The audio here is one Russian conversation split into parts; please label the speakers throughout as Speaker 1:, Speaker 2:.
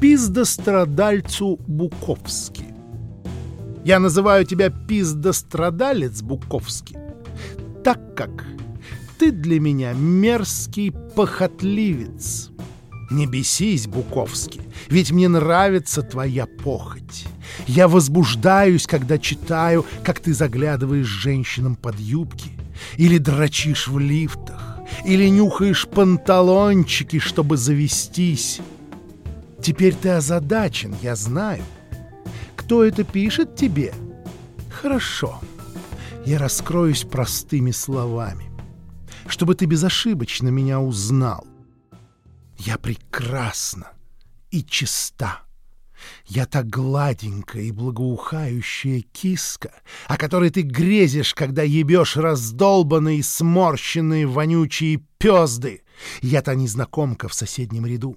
Speaker 1: пиздострадальцу Буковски. Я называю тебя пиздострадалец Буковский, так как ты для меня мерзкий похотливец. Не бесись, Буковский, ведь мне нравится твоя похоть. Я возбуждаюсь, когда читаю, как ты заглядываешь женщинам под юбки, или дрочишь в лифтах, или нюхаешь панталончики, чтобы завестись. Теперь ты озадачен, я знаю. Кто это пишет тебе? Хорошо. Я раскроюсь простыми словами, чтобы ты безошибочно меня узнал. Я прекрасна и чиста. Я та гладенькая и благоухающая киска, о которой ты грезишь, когда ебешь раздолбанные, сморщенные, вонючие пезды. Я та незнакомка в соседнем ряду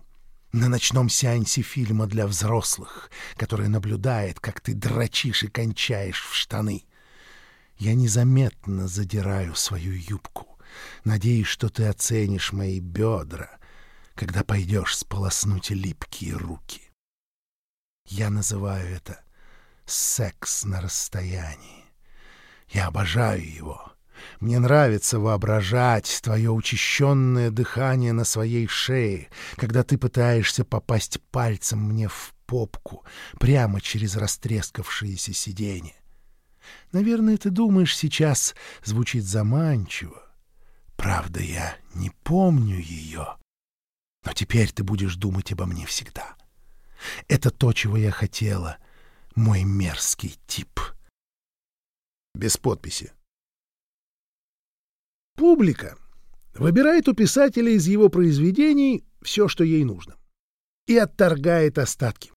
Speaker 1: на ночном сеансе фильма для взрослых, который наблюдает, как ты дрочишь и кончаешь в штаны. Я незаметно задираю свою юбку, надеюсь, что ты оценишь мои бедра, когда пойдешь сполоснуть липкие руки. Я называю это секс на расстоянии. Я обожаю его. Мне нравится воображать твое учащенное дыхание на своей шее, когда ты пытаешься попасть пальцем мне в попку прямо через растрескавшееся сиденье. Наверное, ты думаешь, сейчас звучит заманчиво. Правда, я не помню ее. Но теперь ты будешь думать обо мне всегда. Это то, чего я хотела, мой мерзкий тип. Без подписи. Публика выбирает у писателя из его произведений все, что ей нужно, и отторгает остатки.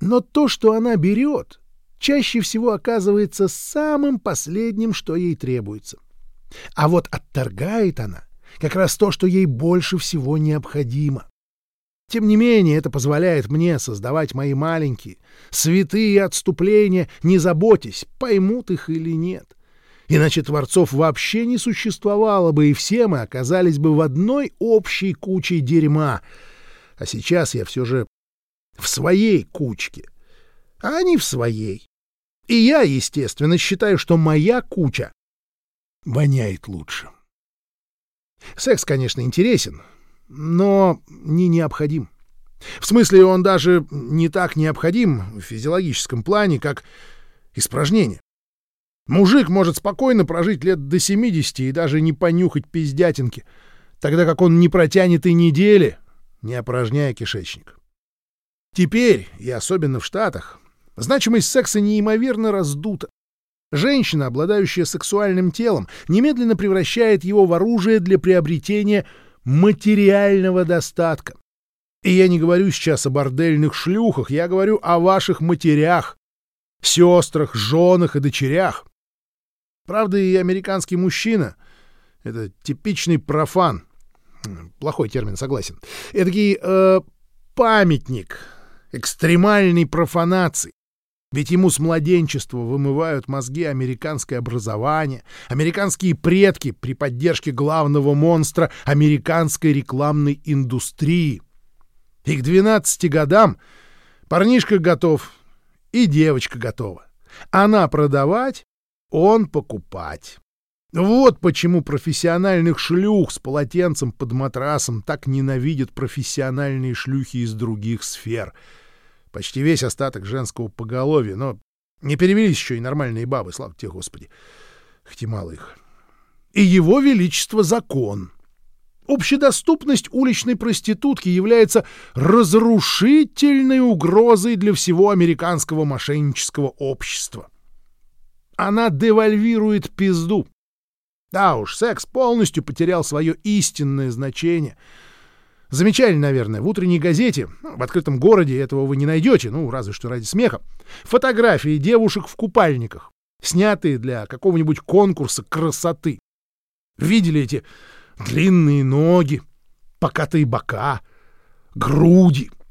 Speaker 1: Но то, что она берет, чаще всего оказывается самым последним, что ей требуется. А вот отторгает она как раз то, что ей больше всего необходимо. Тем не менее, это позволяет мне создавать мои маленькие, святые отступления, не заботясь, поймут их или нет. Иначе творцов вообще не существовало бы, и все мы оказались бы в одной общей куче дерьма. А сейчас я все же в своей кучке, а они в своей. И я, естественно, считаю, что моя куча воняет лучше. Секс, конечно, интересен, но не необходим. В смысле, он даже не так необходим в физиологическом плане, как испражнение. Мужик может спокойно прожить лет до 70 и даже не понюхать пиздятинки, тогда как он не протянет и недели, не опорожняя кишечник. Теперь, и особенно в Штатах, значимость секса неимоверно раздута. Женщина, обладающая сексуальным телом, немедленно превращает его в оружие для приобретения материального достатка. И я не говорю сейчас о бордельных шлюхах, я говорю о ваших матерях, сестрах, женах и дочерях. Правда, и американский мужчина — это типичный профан. Плохой термин, согласен. Эдакий э, памятник экстремальной профанации. Ведь ему с младенчества вымывают мозги американское образование, американские предки при поддержке главного монстра американской рекламной индустрии. И к 12 годам парнишка готов, и девочка готова. Она продавать, он покупать. Вот почему профессиональных шлюх с полотенцем под матрасом так ненавидят профессиональные шлюхи из других сфер. Почти весь остаток женского поголовья, но не перевелись еще и нормальные бабы, слава тебе, Господи. Хоть и мало их. И его величество закон. Общедоступность уличной проститутки является разрушительной угрозой для всего американского мошеннического общества. Она девальвирует пизду. Да уж, секс полностью потерял свое истинное значение. Замечали, наверное, в утренней газете, в открытом городе этого вы не найдете, ну, разве что ради смеха, фотографии девушек в купальниках, снятые для какого-нибудь конкурса красоты. Видели эти длинные ноги, покатые бока, груди —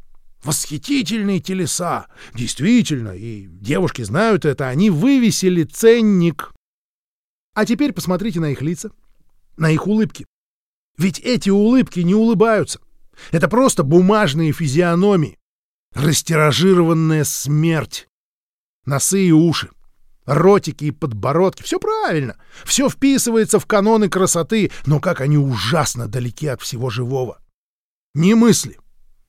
Speaker 1: Восхитительные телеса! Действительно, и девушки знают это, они вывесили ценник. А теперь посмотрите на их лица, на их улыбки. Ведь эти улыбки не улыбаются. Это просто бумажные физиономии. Растиражированная смерть. Носы и уши, ротики и подбородки. Все правильно. Все вписывается в каноны красоты, но как они ужасно далеки от всего живого. Ни мысли,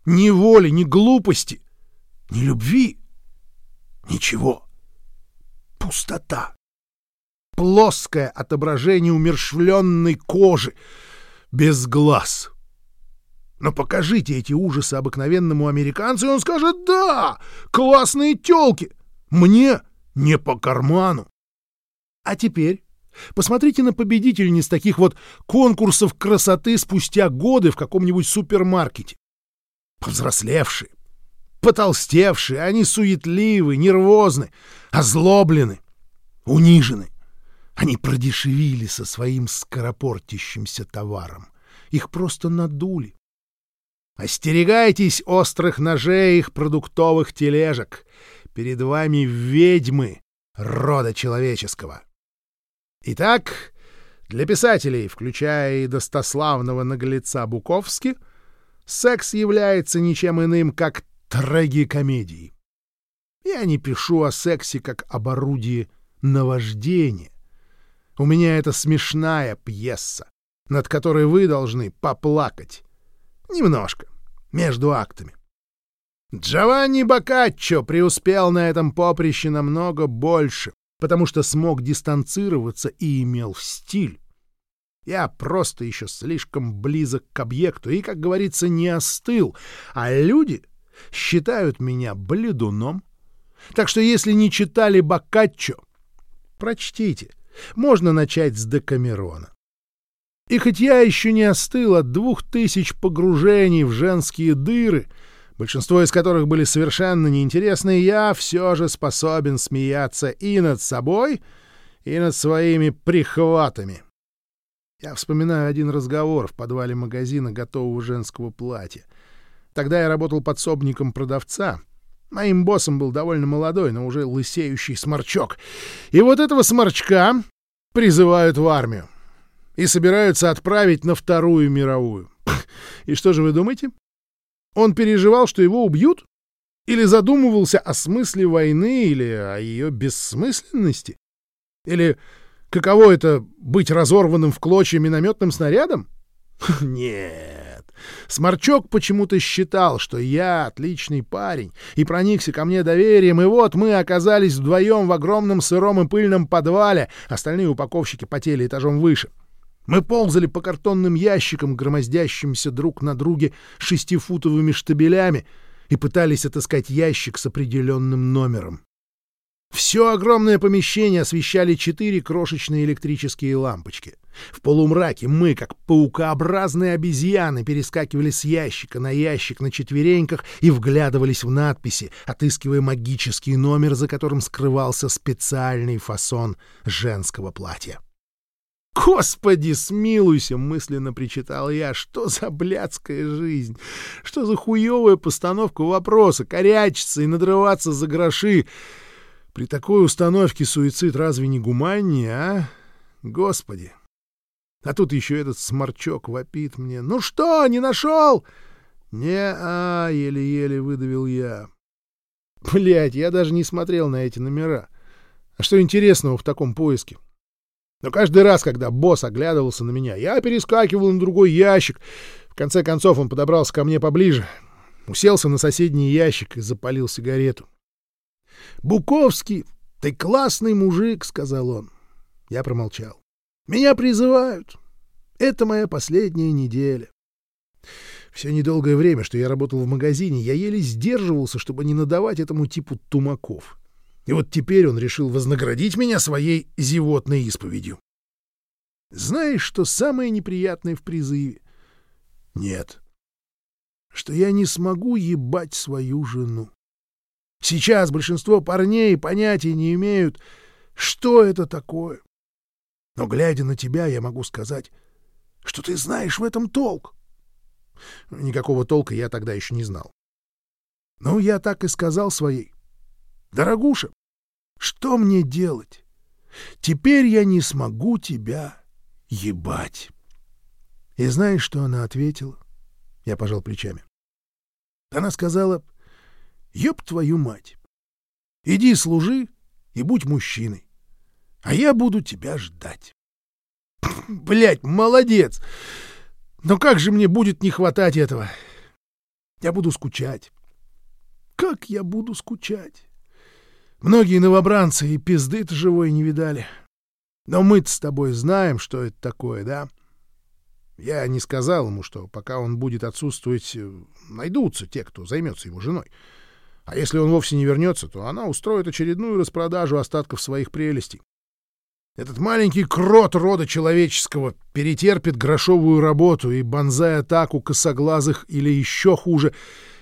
Speaker 1: ни воли, ни глупости, ни любви. Ничего. Пустота. Плоское отображение умершвленной кожи, без глаз. Но покажите эти ужасы обыкновенному американцу, и он скажет «Да! Классные тёлки! Мне не по карману!» А теперь посмотрите на победительниц таких вот конкурсов красоты спустя годы в каком-нибудь супермаркете. Повзрослевшие, потолстевшие, они суетливы, нервозны, озлоблены, унижены. Они продешевили со своим скоропортящимся товаром. Их просто надули. Остерегайтесь острых ножей их продуктовых тележек. Перед вами ведьмы рода человеческого. Итак, для писателей, включая и достославного наглеца Буковски, секс является ничем иным, как трагикомедией. Я не пишу о сексе как об орудии наваждения. У меня это смешная пьеса, над которой вы должны поплакать Немножко. Между актами. Джованни Боккаччо преуспел на этом поприще намного больше, потому что смог дистанцироваться и имел стиль. Я просто еще слишком близок к объекту и, как говорится, не остыл, а люди считают меня бледуном. Так что если не читали Боккаччо, прочтите. Можно начать с Декамерона. И хоть я еще не остыл от двух тысяч погружений в женские дыры, большинство из которых были совершенно неинтересны, я все же способен смеяться и над собой, и над своими прихватами. Я вспоминаю один разговор в подвале магазина готового женского платья. Тогда я работал подсобником продавца. Моим боссом был довольно молодой, но уже лысеющий сморчок. И вот этого сморчка призывают в армию и собираются отправить на Вторую мировую. И что же вы думаете? Он переживал, что его убьют? Или задумывался о смысле войны или о ее бессмысленности? Или каково это быть разорванным в клочья минометным снарядом? Нет. Сморчок почему-то считал, что я отличный парень, и проникся ко мне доверием, и вот мы оказались вдвоем в огромном сыром и пыльном подвале, остальные упаковщики потели этажом выше. — мы ползали по картонным ящикам, громоздящимся друг на друге шестифутовыми штабелями, и пытались отыскать ящик с определенным номером. Все огромное помещение освещали четыре крошечные электрические лампочки. В полумраке мы, как паукообразные обезьяны, перескакивали с ящика на ящик на четвереньках и вглядывались в надписи, отыскивая магический номер, за которым скрывался специальный фасон женского платья. «Господи, смилуйся!» — мысленно причитал я. «Что за блядская жизнь? Что за хуевая постановка вопроса? Корячиться и надрываться за гроши? При такой установке суицид разве не гуманнее, а? Господи!» А тут еще этот сморчок вопит мне. «Ну что, не нашел?» «Не-а», — еле-еле выдавил я. Блять, я даже не смотрел на эти номера. А что интересного в таком поиске? Но каждый раз, когда босс оглядывался на меня, я перескакивал на другой ящик. В конце концов он подобрался ко мне поближе, уселся на соседний ящик и запалил сигарету. «Буковский, ты классный мужик», — сказал он. Я промолчал. «Меня призывают. Это моя последняя неделя». Все недолгое время, что я работал в магазине, я еле сдерживался, чтобы не надавать этому типу тумаков. И вот теперь он решил вознаградить меня своей зевотной исповедью. Знаешь, что самое неприятное в призыве? Нет. Что я не смогу ебать свою жену. Сейчас большинство парней понятия не имеют, что это такое. Но, глядя на тебя, я могу сказать, что ты знаешь в этом толк. Никакого толка я тогда еще не знал. Ну, я так и сказал своей. Дорогуша, что мне делать? Теперь я не смогу тебя ебать. И знаешь, что она ответила? Я пожал плечами. Она сказала, Ёб твою мать! Иди служи и будь мужчиной, а я буду тебя ждать. Блять, молодец! Но как же мне будет не хватать этого? Я буду скучать. Как я буду скучать? Многие новобранцы и пизды-то живой не видали. Но мы-то с тобой знаем, что это такое, да? Я не сказал ему, что пока он будет отсутствовать, э, найдутся те, кто займется его женой. А если он вовсе не вернется, то она устроит очередную распродажу остатков своих прелестей. Этот маленький крот рода человеческого перетерпит грошовую работу и бонзай-атаку косоглазых или еще хуже,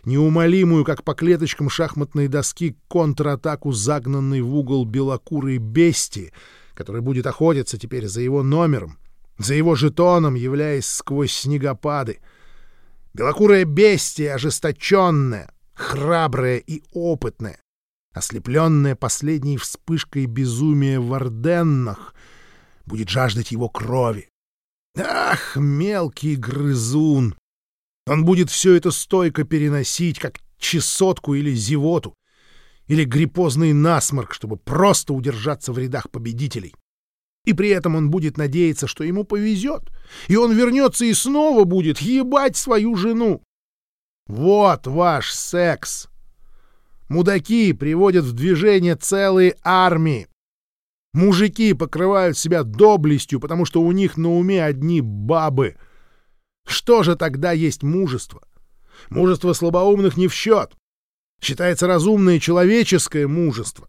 Speaker 1: неумолимую, как по клеточкам шахматной доски, контратаку загнанной в угол белокурой бестии, который будет охотиться теперь за его номером, за его жетоном, являясь сквозь снегопады. Белокурая бестия, ожесточенная, храбрая и опытная, ослепленная последней вспышкой безумия в Орденнах, будет жаждать его крови. Ах, мелкий грызун! Он будет все это стойко переносить, как чесотку или зевоту, или гриппозный насморк, чтобы просто удержаться в рядах победителей. И при этом он будет надеяться, что ему повезет, и он вернется и снова будет ебать свою жену. Вот ваш секс! Мудаки приводят в движение целые армии. Мужики покрывают себя доблестью, потому что у них на уме одни бабы. Что же тогда есть мужество? Мужество слабоумных не в счет. Считается разумное человеческое мужество.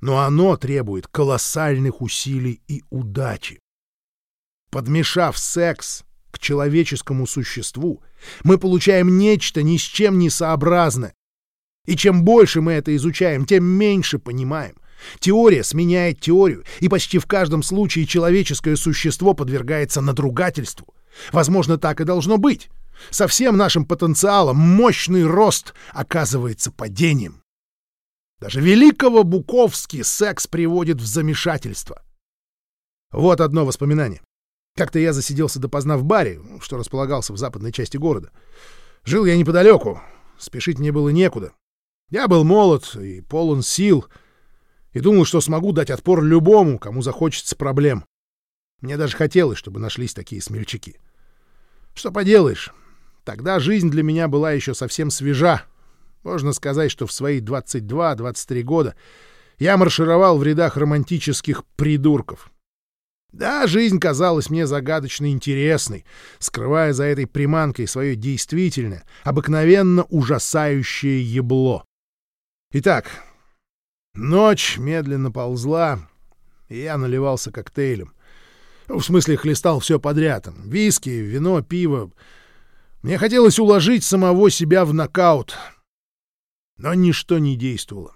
Speaker 1: Но оно требует колоссальных усилий и удачи. Подмешав секс к человеческому существу, мы получаем нечто ни с чем не сообразное, и чем больше мы это изучаем, тем меньше понимаем. Теория сменяет теорию, и почти в каждом случае человеческое существо подвергается надругательству. Возможно, так и должно быть. Со всем нашим потенциалом мощный рост оказывается падением. Даже великого Буковский секс приводит в замешательство. Вот одно воспоминание. Как-то я засиделся допоздна в баре, что располагался в западной части города. Жил я неподалеку, спешить мне было некуда. Я был молод и полон сил, и думал, что смогу дать отпор любому, кому захочется проблем. Мне даже хотелось, чтобы нашлись такие смельчаки. Что поделаешь, тогда жизнь для меня была еще совсем свежа. Можно сказать, что в свои 22-23 года я маршировал в рядах романтических придурков. Да, жизнь казалась мне загадочно интересной, скрывая за этой приманкой свое действительное, обыкновенно ужасающее ебло. Итак, ночь медленно ползла, и я наливался коктейлем. В смысле, хлестал все подряд. Виски, вино, пиво. Мне хотелось уложить самого себя в нокаут. Но ничто не действовало.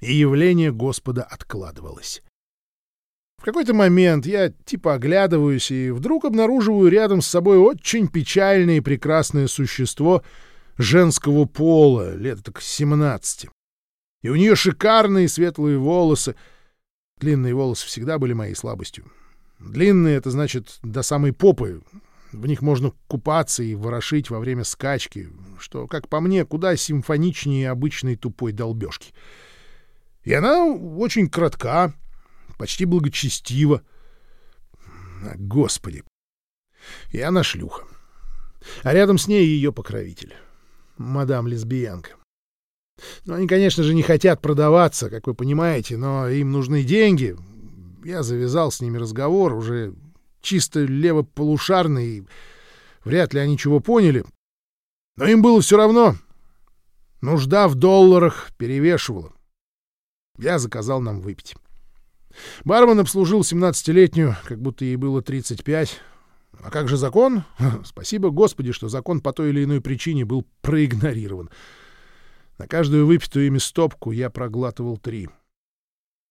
Speaker 1: И явление Господа откладывалось. В какой-то момент я типа оглядываюсь и вдруг обнаруживаю рядом с собой очень печальное и прекрасное существо — женского пола, лет так 17. И у нее шикарные светлые волосы. Длинные волосы всегда были моей слабостью. Длинные — это значит до самой попы. В них можно купаться и ворошить во время скачки, что, как по мне, куда симфоничнее обычной тупой долбежки. И она очень кратка, почти благочестива. Господи! И она шлюха. А рядом с ней ее покровитель мадам-лесбиянка. Ну, они, конечно же, не хотят продаваться, как вы понимаете, но им нужны деньги. Я завязал с ними разговор, уже чисто левополушарный, вряд ли они чего поняли. Но им было все равно. Нужда в долларах перевешивала. Я заказал нам выпить. Бармен обслужил 17-летнюю, как будто ей было 35, а как же закон? Спасибо Господи, что закон по той или иной причине был проигнорирован. На каждую выпитую ими стопку я проглатывал три.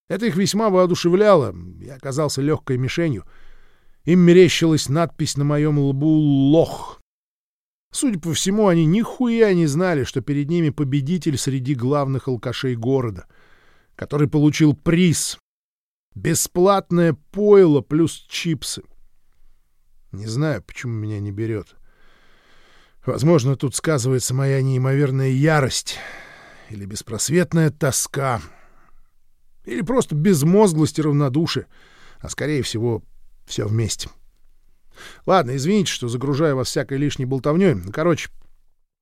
Speaker 1: Это их весьма воодушевляло, я оказался легкой мишенью. Им мерещилась надпись на моем лбу «Лох». Судя по всему, они нихуя не знали, что перед ними победитель среди главных алкашей города, который получил приз — бесплатное пойло плюс чипсы. Не знаю, почему меня не берет. Возможно, тут сказывается моя неимоверная ярость или беспросветная тоска, или просто безмозглость и равнодушие, а, скорее всего, все вместе. Ладно, извините, что загружаю вас всякой лишней болтовней. Короче,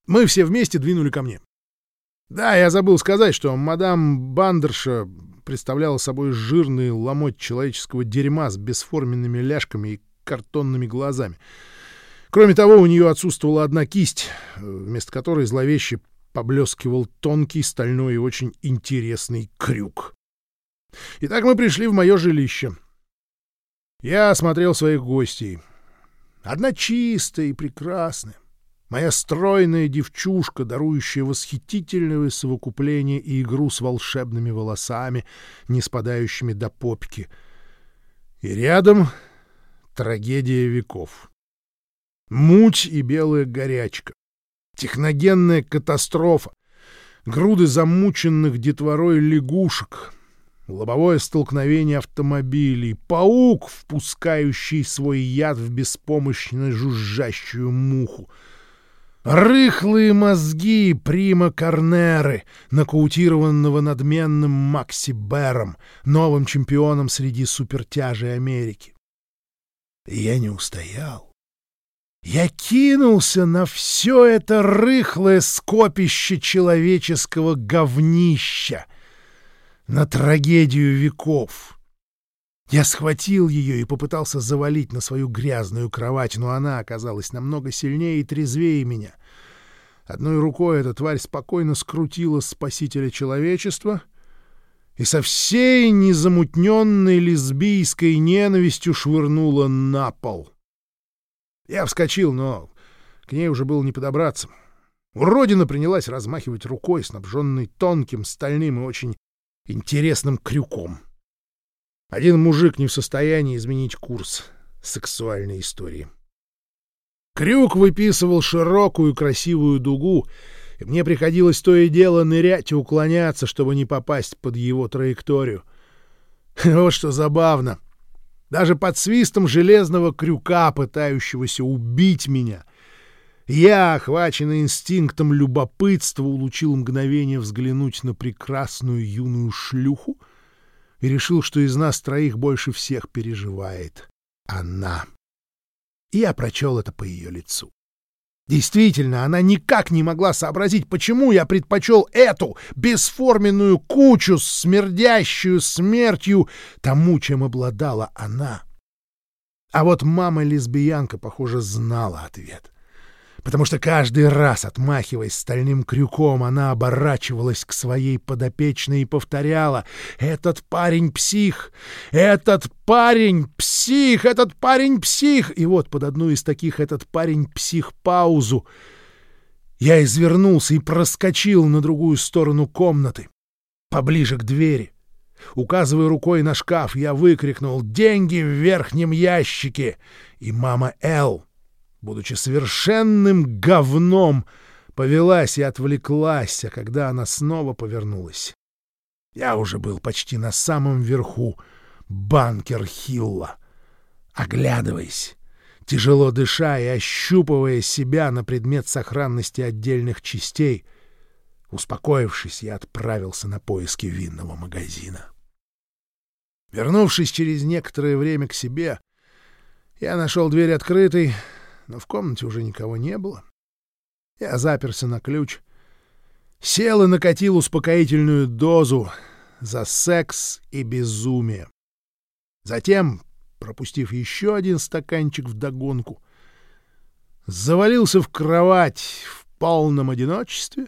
Speaker 1: мы все вместе двинули ко мне. Да, я забыл сказать, что мадам Бандерша представляла собой жирный ломоть человеческого дерьма с бесформенными ляжками и картонными глазами. Кроме того, у нее отсутствовала одна кисть, вместо которой зловеще поблескивал тонкий, стальной и очень интересный крюк. Итак, мы пришли в мое жилище. Я осмотрел своих гостей. Одна чистая и прекрасная. Моя стройная девчушка, дарующая восхитительное совокупление и игру с волшебными волосами, не спадающими до попки. И рядом трагедия веков. Муть и белая горячка. Техногенная катастрофа. Груды замученных детворой лягушек. Лобовое столкновение автомобилей. Паук, впускающий свой яд в беспомощно жужжащую муху. Рыхлые мозги Прима Корнеры, нокаутированного надменным Макси Бером, новым чемпионом среди супертяжей Америки. я не устоял. Я кинулся на все это рыхлое скопище человеческого говнища, на трагедию веков — я схватил ее и попытался завалить на свою грязную кровать, но она оказалась намного сильнее и трезвее меня. Одной рукой эта тварь спокойно скрутила спасителя человечества и со всей незамутненной лесбийской ненавистью швырнула на пол. Я вскочил, но к ней уже было не подобраться. Уродина принялась размахивать рукой, снабженной тонким, стальным и очень интересным крюком — один мужик не в состоянии изменить курс сексуальной истории. Крюк выписывал широкую красивую дугу, и мне приходилось то и дело нырять и уклоняться, чтобы не попасть под его траекторию. Вот что забавно. Даже под свистом железного крюка, пытающегося убить меня, я, охваченный инстинктом любопытства, улучил мгновение взглянуть на прекрасную юную шлюху, и решил, что из нас троих больше всех переживает она. И я прочел это по ее лицу. Действительно, она никак не могла сообразить, почему я предпочел эту бесформенную кучу, смердящую смертью, тому, чем обладала она. А вот мама-лесбиянка, похоже, знала ответ потому что каждый раз, отмахиваясь стальным крюком, она оборачивалась к своей подопечной и повторяла «Этот парень псих! Этот парень псих! Этот парень псих!» И вот под одну из таких «Этот парень псих» паузу я извернулся и проскочил на другую сторону комнаты, поближе к двери. Указывая рукой на шкаф, я выкрикнул «Деньги в верхнем ящике!» И мама Эл будучи совершенным говном, повелась и отвлеклась, а когда она снова повернулась, я уже был почти на самом верху Банкер-Хилла. Оглядываясь, тяжело дыша и ощупывая себя на предмет сохранности отдельных частей, успокоившись, я отправился на поиски винного магазина. Вернувшись через некоторое время к себе, я нашел дверь открытой, но в комнате уже никого не было. Я заперся на ключ, сел и накатил успокоительную дозу за секс и безумие. Затем, пропустив еще один стаканчик вдогонку, завалился в кровать в полном одиночестве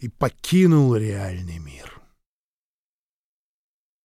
Speaker 1: и покинул реальный мир.